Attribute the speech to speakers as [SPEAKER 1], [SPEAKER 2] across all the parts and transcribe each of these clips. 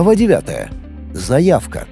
[SPEAKER 1] Глава 9. Заявка.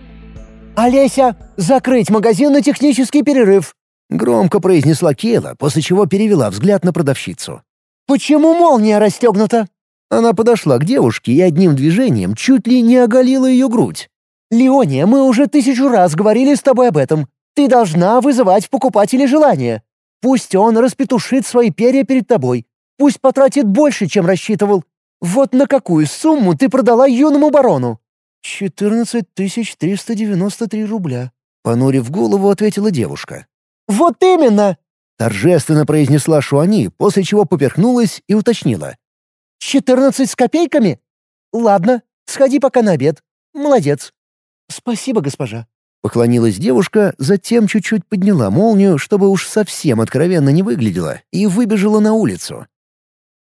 [SPEAKER 2] «Олеся, закрыть магазин на технический перерыв!»
[SPEAKER 1] Громко произнесла Кейла, после чего перевела взгляд на продавщицу.
[SPEAKER 2] «Почему молния расстегнута?»
[SPEAKER 1] Она подошла к девушке и одним движением чуть ли не оголила ее грудь.
[SPEAKER 2] «Леония, мы уже тысячу раз говорили с тобой об этом. Ты должна вызывать в покупателе желание. Пусть он распетушит свои перья перед тобой. Пусть потратит больше, чем рассчитывал. Вот на какую сумму ты продала юному барону?»
[SPEAKER 1] «Четырнадцать тысяч триста девяносто три рубля», — понурив голову, ответила девушка.
[SPEAKER 2] «Вот именно!»
[SPEAKER 1] — торжественно произнесла Шуани, после чего поперхнулась и уточнила.
[SPEAKER 2] «Четырнадцать с копейками? Ладно, сходи пока на обед. Молодец». «Спасибо, госпожа».
[SPEAKER 1] Поклонилась девушка, затем чуть-чуть подняла молнию, чтобы уж совсем откровенно не выглядела, и выбежала на улицу.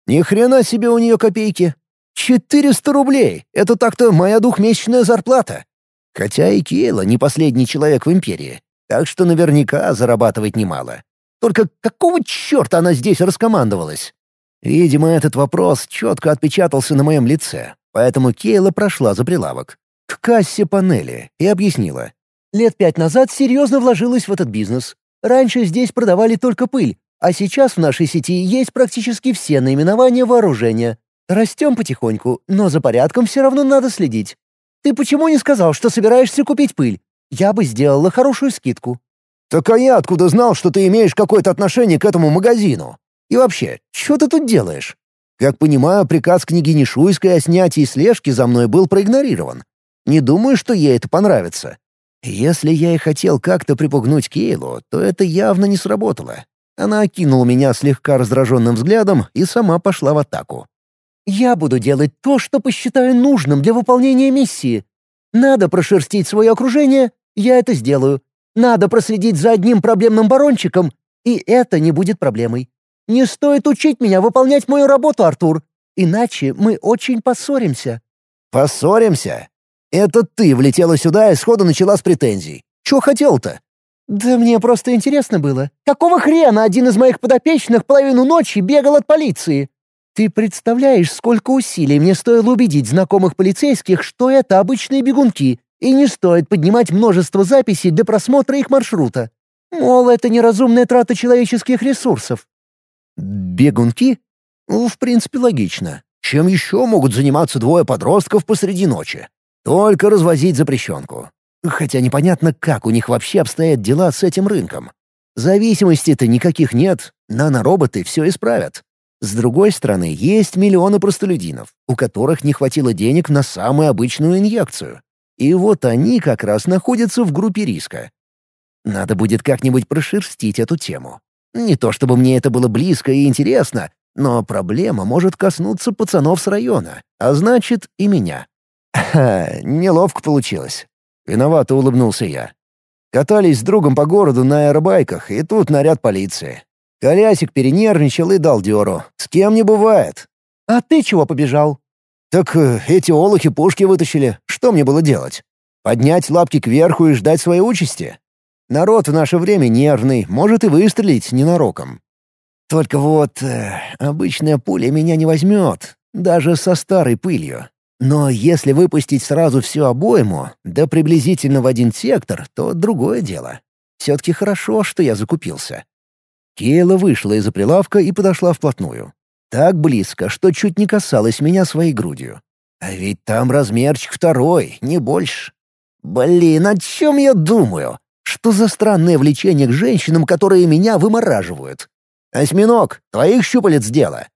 [SPEAKER 1] Ни хрена себе у нее копейки. Четыреста рублей! Это так-то моя двухмесячная зарплата. Хотя и Кейла не последний человек в Империи, так что наверняка зарабатывает немало. Только какого черта она здесь раскомандовалась? Видимо, этот вопрос четко отпечатался на моем лице, поэтому Кейла прошла за прилавок. К кассе панели и объяснила.
[SPEAKER 2] Лет пять назад серьезно вложилась в этот бизнес. Раньше здесь продавали только пыль, а сейчас в нашей сети есть практически все наименования вооружения. Растем потихоньку, но за порядком все равно надо следить. Ты почему не сказал, что собираешься купить пыль? Я бы сделала хорошую скидку».
[SPEAKER 1] «Так а я откуда знал, что ты имеешь какое-то отношение к этому магазину? И вообще, что ты тут делаешь? Как понимаю, приказ княгини Шуйской о снятии слежки за мной был проигнорирован. Не думаю, что ей это понравится. Если я и хотел как-то припугнуть Кейлу, то это явно не сработало. Она окинула меня слегка раздраженным взглядом и сама пошла в атаку.
[SPEAKER 2] «Я буду делать то, что посчитаю нужным для выполнения миссии. Надо прошерстить свое окружение, я это сделаю. Надо проследить за одним проблемным барончиком, и это не будет проблемой. Не стоит учить меня выполнять мою работу, Артур, иначе мы очень поссоримся».
[SPEAKER 1] «Поссоримся? Это ты влетела сюда и сходу начала с претензий. Чего хотел-то?»
[SPEAKER 2] «Да мне просто интересно было. Какого хрена один из моих подопечных половину ночи бегал от полиции? Ты представляешь, сколько усилий мне стоило убедить знакомых полицейских, что это обычные бегунки, и не стоит поднимать множество записей для просмотра их маршрута. Мол, это неразумная трата человеческих ресурсов».
[SPEAKER 1] «Бегунки? Ну, в принципе, логично. Чем еще могут заниматься двое подростков посреди ночи? Только развозить запрещенку. Хотя непонятно, как у них вообще обстоят дела с этим рынком. Зависимостей-то никаких нет, нанороботы все исправят. С другой стороны, есть миллионы простолюдинов, у которых не хватило денег на самую обычную инъекцию. И вот они как раз находятся в группе риска. Надо будет как-нибудь прошерстить эту тему. Не то чтобы мне это было близко и интересно, но проблема может коснуться пацанов с района, а значит и меня. Ха, неловко получилось. Виновато улыбнулся я. Катались с другом по городу на аэробайках, и тут наряд полиции. Колясик перенервничал и дал дёру. С кем не бывает.
[SPEAKER 2] «А ты чего побежал?»
[SPEAKER 1] «Так э, эти олухи пушки вытащили. Что мне было делать? Поднять лапки кверху и ждать своей участи? Народ в наше время нервный, может и выстрелить ненароком. Только вот э, обычная пуля меня не возьмет, даже со старой пылью. Но если выпустить сразу всю обойму, да приблизительно в один сектор, то другое дело. Все-таки хорошо, что я закупился. Кейла вышла из-за прилавка и подошла вплотную. Так близко, что чуть не касалась меня своей грудью. А ведь там размерчик второй, не больше. Блин, о чем я думаю? Что за странное влечение к женщинам, которые меня вымораживают? Осьминог, твоих щупалец дело.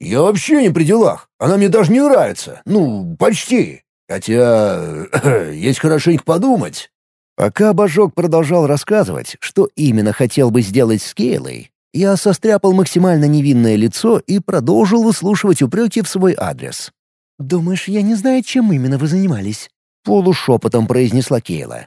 [SPEAKER 1] «Я вообще не при делах. Она мне даже не нравится. Ну, почти. Хотя, есть хорошенько подумать». Пока Божок продолжал рассказывать, что именно хотел бы сделать с Кейлой, я состряпал максимально невинное лицо и продолжил выслушивать упреки в свой адрес.
[SPEAKER 2] «Думаешь, я не знаю, чем именно вы занимались?» — полушепотом произнесла Кейла.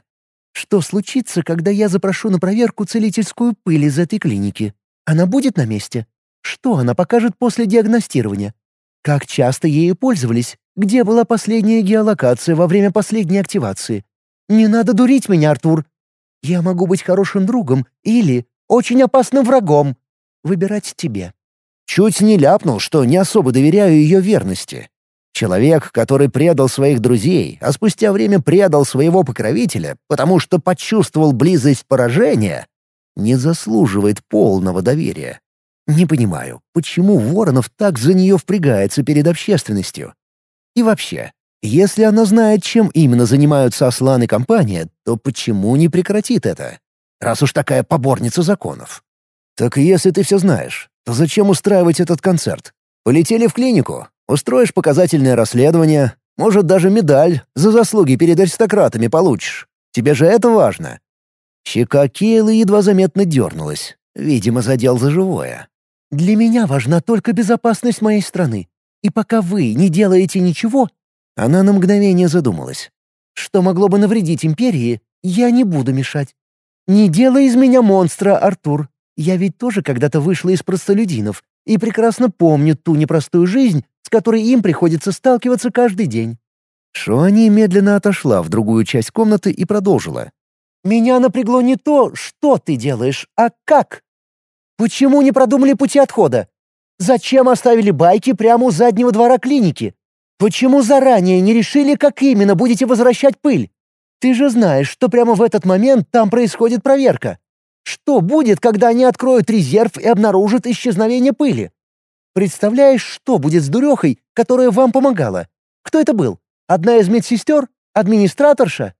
[SPEAKER 2] «Что случится, когда я запрошу на проверку целительскую пыль из этой клиники? Она будет на месте? Что она покажет после диагностирования? Как часто ею пользовались? Где была последняя геолокация во время последней активации? Не надо дурить меня, Артур. Я могу быть хорошим другом или очень опасным врагом. Выбирать тебе.
[SPEAKER 1] Чуть не ляпнул, что не особо доверяю ее верности. Человек, который предал своих друзей, а спустя время предал своего покровителя, потому что почувствовал близость поражения, не заслуживает полного доверия. Не понимаю, почему Воронов так за нее впрягается перед общественностью. И вообще, если она знает, чем именно занимаются Аслан и компания, то почему не прекратит это? Раз уж такая поборница законов. Так если ты все знаешь, то зачем устраивать этот концерт? Полетели в клинику, устроишь показательное расследование, может, даже медаль за заслуги перед аристократами получишь. Тебе же это важно. Щека Кейлы едва заметно дернулась. Видимо, задел за живое.
[SPEAKER 2] «Для меня важна только безопасность моей страны. И пока вы не делаете ничего...»
[SPEAKER 1] Она на мгновение задумалась.
[SPEAKER 2] «Что могло бы навредить империи, я не буду мешать. Не делай из меня монстра, Артур. Я ведь тоже когда-то вышла из простолюдинов и прекрасно помню ту непростую жизнь, с которой им приходится сталкиваться каждый день».
[SPEAKER 1] Шуани медленно отошла в другую часть комнаты и продолжила.
[SPEAKER 2] «Меня напрягло не то, что ты делаешь, а как. Почему не продумали пути отхода? Зачем оставили байки прямо у заднего двора клиники? Почему заранее не решили, как именно будете возвращать пыль? Ты же знаешь, что прямо в этот момент там происходит проверка. Что будет, когда они откроют резерв и обнаружат исчезновение пыли? Представляешь, что будет с дурехой, которая вам помогала? Кто это был? Одна из медсестер? Администраторша?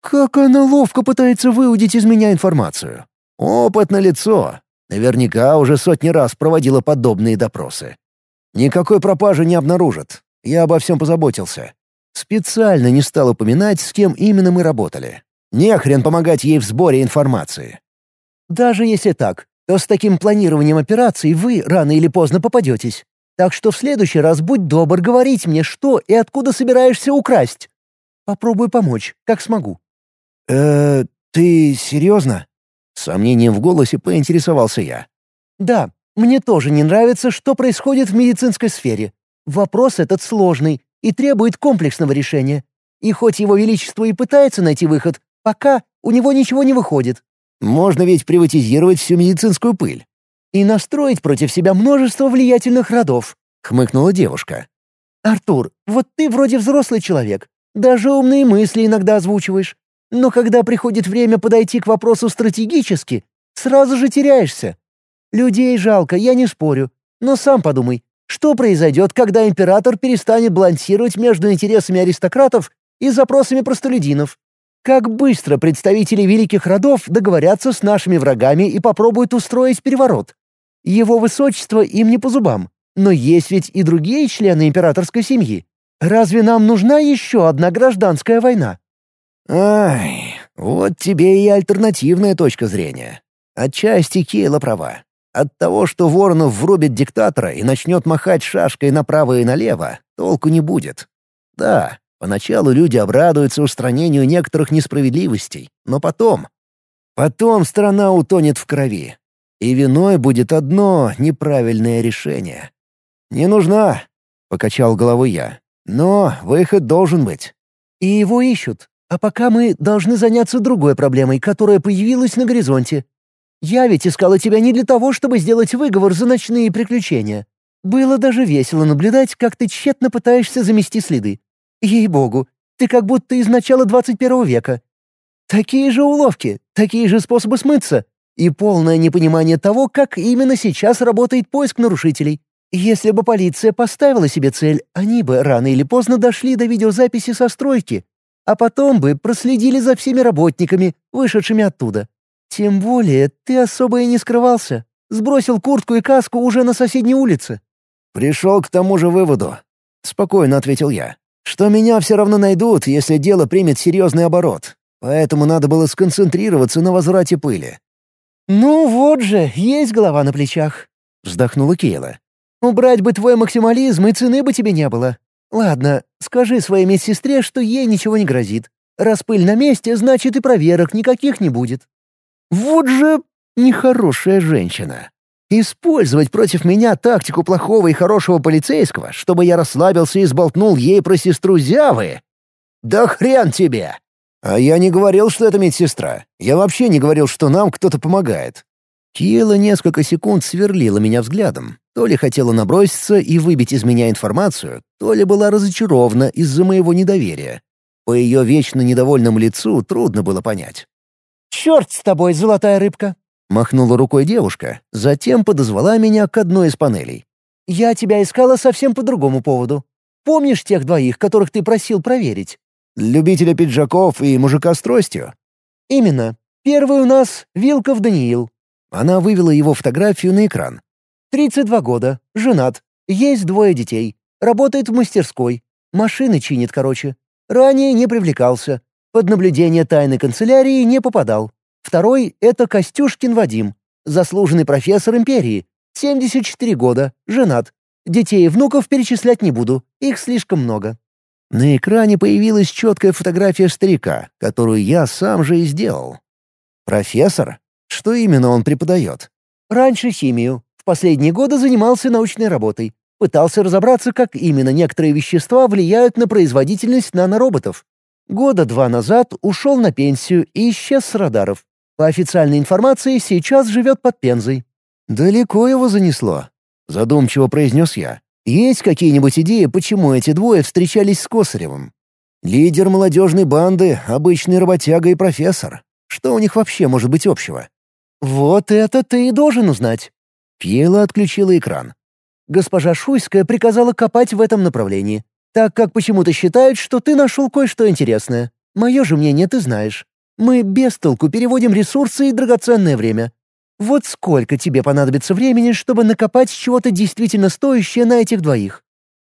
[SPEAKER 1] Как она ловко пытается выудить из меня информацию. Опыт на лицо. Наверняка уже сотни раз проводила подобные допросы. Никакой пропажи не обнаружат. Я обо всем позаботился. Специально не стал упоминать, с кем именно мы работали. Не хрен помогать ей в сборе информации.
[SPEAKER 2] Даже если так, то с таким планированием операций вы рано или поздно попадетесь. Так что в следующий раз будь добр говорить мне, что и откуда собираешься украсть. Попробую помочь, как смогу».
[SPEAKER 1] «Э, ты серьезно?» С сомнением в голосе поинтересовался я.
[SPEAKER 2] «Да, мне тоже не нравится, что происходит в медицинской сфере. Вопрос этот сложный и требует комплексного решения. И хоть его величество и пытается найти выход, пока у него ничего не выходит.
[SPEAKER 1] Можно ведь приватизировать всю медицинскую пыль.
[SPEAKER 2] И настроить против себя множество влиятельных родов», —
[SPEAKER 1] хмыкнула девушка.
[SPEAKER 2] «Артур, вот ты вроде взрослый человек. Даже умные мысли иногда озвучиваешь. Но когда приходит время подойти к вопросу стратегически, сразу же теряешься. Людей жалко, я не спорю. Но сам подумай, что произойдет, когда император перестанет балансировать между интересами аристократов и запросами простолюдинов? Как быстро представители великих родов договорятся с нашими врагами и попробуют устроить переворот? Его высочество им не по зубам, но есть ведь и другие члены императорской семьи. Разве нам нужна еще одна гражданская война?
[SPEAKER 1] Ай, вот тебе и альтернативная точка зрения. Отчасти Кейла права. От того, что Воронов врубит диктатора и начнет махать шашкой направо и налево, толку не будет. Да, Поначалу люди обрадуются устранению некоторых несправедливостей, но потом... Потом страна утонет в крови. И виной будет одно неправильное решение. «Не нужна», — покачал головой я. «Но выход должен быть».
[SPEAKER 2] «И его ищут. А пока мы должны заняться другой проблемой, которая появилась на горизонте. Я ведь искала тебя не для того, чтобы сделать выговор за ночные приключения. Было даже весело наблюдать, как ты тщетно пытаешься замести следы. Ей-богу, ты как будто из начала 21 века. Такие же уловки, такие же способы смыться и полное непонимание того, как именно сейчас работает поиск нарушителей. Если бы полиция поставила себе цель, они бы рано или поздно дошли до видеозаписи со стройки, а потом бы проследили за всеми работниками, вышедшими оттуда. Тем более ты особо и не скрывался. Сбросил куртку и каску уже на соседней улице.
[SPEAKER 1] «Пришел к тому же выводу», — спокойно ответил я что меня все равно найдут, если дело примет серьезный оборот. Поэтому надо было сконцентрироваться на возврате пыли.
[SPEAKER 2] «Ну вот же, есть голова на плечах», — вздохнула Кейла. «Убрать бы твой максимализм, и цены бы тебе не было. Ладно, скажи своей медсестре, что ей ничего не грозит. Раз пыль на месте, значит и проверок никаких не будет».
[SPEAKER 1] «Вот же нехорошая женщина. Использовать против меня тактику плохого и хорошего полицейского, чтобы я расслабился и сболтнул ей про сестру Зявы? Да хрен тебе! А я не говорил, что это медсестра. Я вообще не говорил, что нам кто-то помогает. Киела несколько секунд сверлила меня взглядом, то ли хотела наброситься и выбить из меня информацию, то ли была разочарована из-за моего недоверия. По ее вечно недовольному лицу трудно было понять.
[SPEAKER 2] «Черт с тобой, золотая рыбка!» — махнула рукой девушка, затем подозвала меня к одной из панелей. «Я тебя искала совсем по другому поводу. Помнишь тех двоих, которых ты просил проверить?»
[SPEAKER 1] «Любителя пиджаков и мужика с тростью?»
[SPEAKER 2] «Именно. Первый у нас — Вилков Даниил».
[SPEAKER 1] Она вывела его фотографию на экран.
[SPEAKER 2] «32 года, женат, есть двое детей, работает в мастерской, машины чинит, короче. Ранее не привлекался, под наблюдение тайной канцелярии не попадал. Второй — это Костюшкин Вадим, заслуженный профессор империи, 74 года, женат. Детей и внуков перечислять не буду, их слишком много.
[SPEAKER 1] На экране появилась четкая фотография старика, которую я сам же и сделал. «Профессор? Что именно он преподает?»
[SPEAKER 2] «Раньше химию. В последние годы занимался научной работой. Пытался разобраться, как именно некоторые вещества влияют на производительность нанороботов. Года два назад ушел на пенсию и исчез с радаров. По официальной информации, сейчас живет под Пензой».
[SPEAKER 1] «Далеко его занесло», — задумчиво произнес я. Есть какие-нибудь идеи, почему эти двое встречались с Косаревым? Лидер молодежной банды, обычный работяга и профессор. Что у них вообще может быть общего?
[SPEAKER 2] «Вот это ты и должен узнать».
[SPEAKER 1] Пьела отключила экран.
[SPEAKER 2] Госпожа Шуйская приказала копать в этом направлении, так как почему-то считают, что ты нашел кое-что интересное. Мое же мнение ты знаешь. Мы без толку переводим ресурсы и драгоценное время. Вот сколько тебе понадобится времени, чтобы накопать чего-то действительно стоящее на этих двоих?»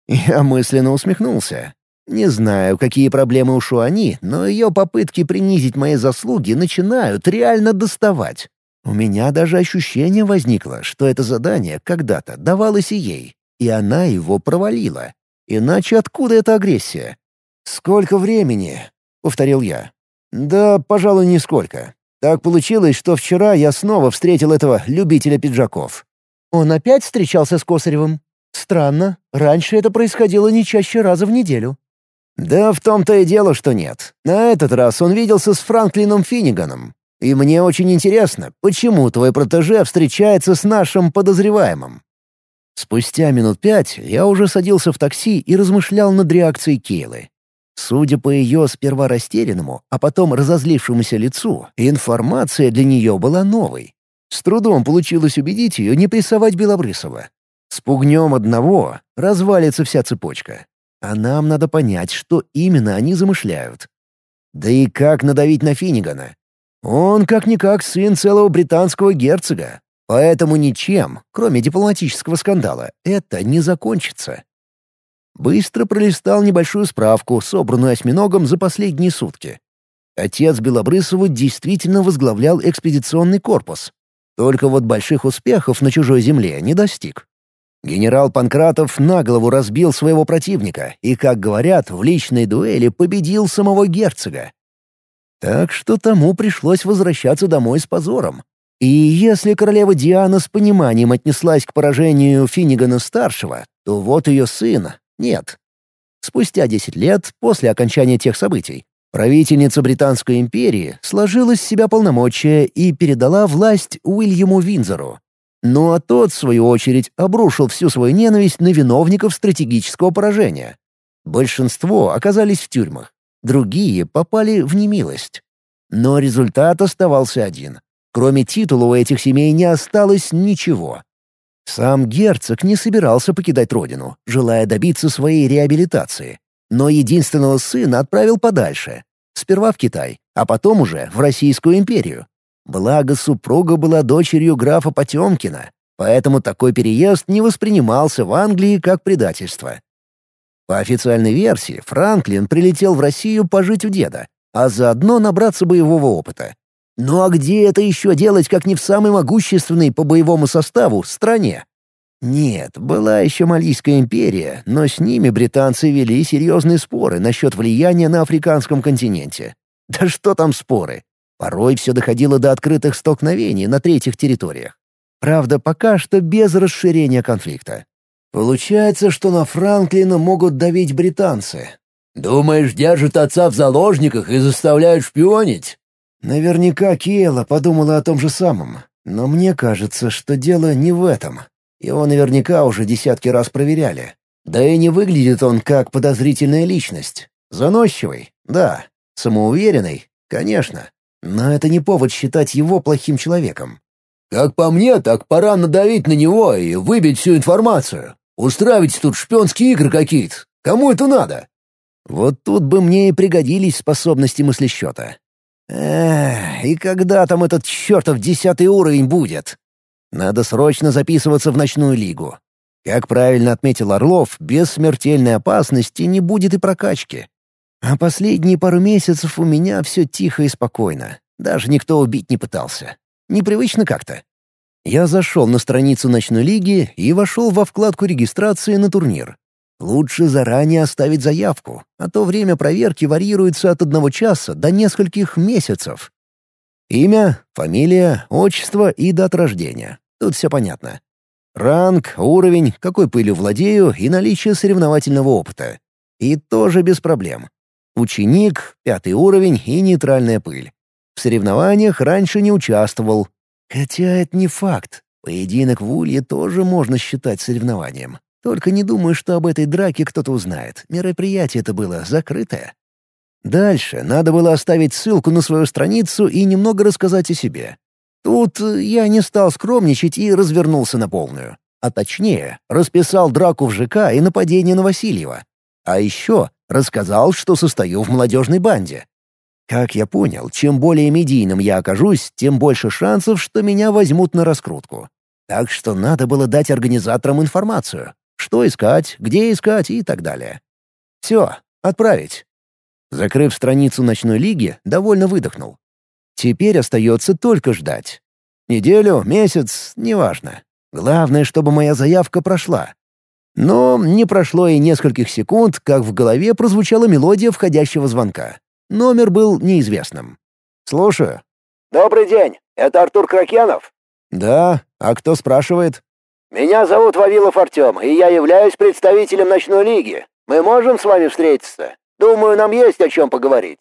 [SPEAKER 1] Я мысленно усмехнулся. Не знаю, какие проблемы у Шуани, но ее попытки принизить мои заслуги начинают реально доставать. У меня даже ощущение возникло, что это задание когда-то давалось и ей, и она его провалила. Иначе откуда эта агрессия? «Сколько времени?» — повторил я. «Да, пожалуй, нисколько. Так получилось, что вчера я снова встретил этого любителя пиджаков.
[SPEAKER 2] Он опять встречался с Косаревым? Странно, раньше это происходило не чаще раза в неделю.
[SPEAKER 1] Да в том-то и дело, что нет. На этот раз он виделся с Франклином Финниганом. И мне очень интересно, почему твой протеже встречается с нашим подозреваемым. Спустя минут пять я уже садился в такси и размышлял над реакцией Кейлы. Судя по ее сперва растерянному, а потом разозлившемуся лицу, информация для нее была новой. С трудом получилось убедить ее не прессовать Белобрысова. Спугнем одного, развалится вся цепочка. А нам надо понять, что именно они замышляют. Да и как надавить на Финнигана? Он как-никак сын целого британского герцога, поэтому ничем, кроме дипломатического скандала, это не закончится. Быстро пролистал небольшую справку, собранную осьминогом за последние сутки. Отец Белобрысова действительно возглавлял экспедиционный корпус. Только вот больших успехов на чужой земле не достиг. Генерал Панкратов на разбил своего противника и, как говорят, в личной дуэли победил самого герцога. Так что тому пришлось возвращаться домой с позором. И если королева Диана с пониманием отнеслась к поражению Финнигана-старшего, то вот ее сын, нет. Спустя 10 лет после окончания тех событий правительница Британской империи сложила с себя полномочия и передала власть Уильяму Винзору. Ну а тот, в свою очередь, обрушил всю свою ненависть на виновников стратегического поражения. Большинство оказались в тюрьмах, другие попали в немилость. Но результат оставался один. Кроме титула у этих семей не осталось ничего. Сам герцог не собирался покидать родину, желая добиться своей реабилитации. Но единственного сына отправил подальше. Сперва в Китай, а потом уже в Российскую империю. Благо, супруга была дочерью графа Потемкина, поэтому такой переезд не воспринимался в Англии как предательство. По официальной версии, Франклин прилетел в Россию пожить у деда, а заодно набраться боевого опыта. Ну а где это еще делать, как не в самой могущественной по боевому составу стране? Нет, была еще Малийская империя, но с ними британцы вели серьезные споры насчет влияния на африканском континенте. Да что там споры? Порой все доходило до открытых столкновений на третьих территориях. Правда, пока что без расширения конфликта. Получается, что на Франклина могут давить британцы.
[SPEAKER 3] «Думаешь, держат отца в заложниках и заставляют шпионить?»
[SPEAKER 1] Наверняка Киела подумала о том же самом. Но мне кажется, что дело не в этом. Его наверняка уже десятки раз проверяли. Да и не выглядит он как подозрительная личность. Заносчивый, да. Самоуверенный, конечно. Но это не повод считать его плохим человеком.
[SPEAKER 3] «Как по мне, так пора надавить на него и выбить всю информацию. Устраивать тут шпионские игры какие-то. Кому это надо?»
[SPEAKER 1] Вот тут бы мне и пригодились способности мыслесчета. Эх, и когда там этот чертов десятый уровень будет? Надо срочно записываться в ночную лигу. Как правильно отметил Орлов, без смертельной опасности не будет и прокачки. А последние пару месяцев у меня все тихо и спокойно. Даже никто убить не пытался. Непривычно как-то. Я зашел на страницу ночной лиги и вошел во вкладку регистрации на турнир. Лучше заранее оставить заявку, а то время проверки варьируется от одного часа до нескольких месяцев. Имя, фамилия, отчество и дата рождения. Тут все понятно. Ранг, уровень, какой пылью владею и наличие соревновательного опыта. И тоже без проблем. Ученик, пятый уровень и нейтральная пыль. В соревнованиях раньше не участвовал. Хотя это не факт. Поединок в Улье тоже можно считать соревнованием. Только не думаю, что об этой драке кто-то узнает. Мероприятие это было закрытое. Дальше надо было оставить ссылку на свою страницу и немного рассказать о себе. Тут я не стал скромничать и развернулся на полную. А точнее, расписал драку в ЖК и нападение на Васильева. А еще рассказал, что состою в молодежной банде. Как я понял, чем более медийным я окажусь, тем больше шансов, что меня возьмут на раскрутку. Так что надо было дать организаторам информацию. Что искать, где искать и так далее. Все, отправить. Закрыв страницу ночной лиги, довольно выдохнул. Теперь остается только ждать. Неделю, месяц, неважно. Главное, чтобы моя заявка прошла. Но не прошло и нескольких секунд, как в голове прозвучала мелодия входящего звонка. Номер был неизвестным. «Слушаю».
[SPEAKER 4] «Добрый день. Это Артур Кракенов?»
[SPEAKER 1] «Да. А кто спрашивает?»
[SPEAKER 4] «Меня зовут Вавилов Артем, и я являюсь представителем ночной лиги. Мы можем с вами встретиться? Думаю, нам есть о чем поговорить».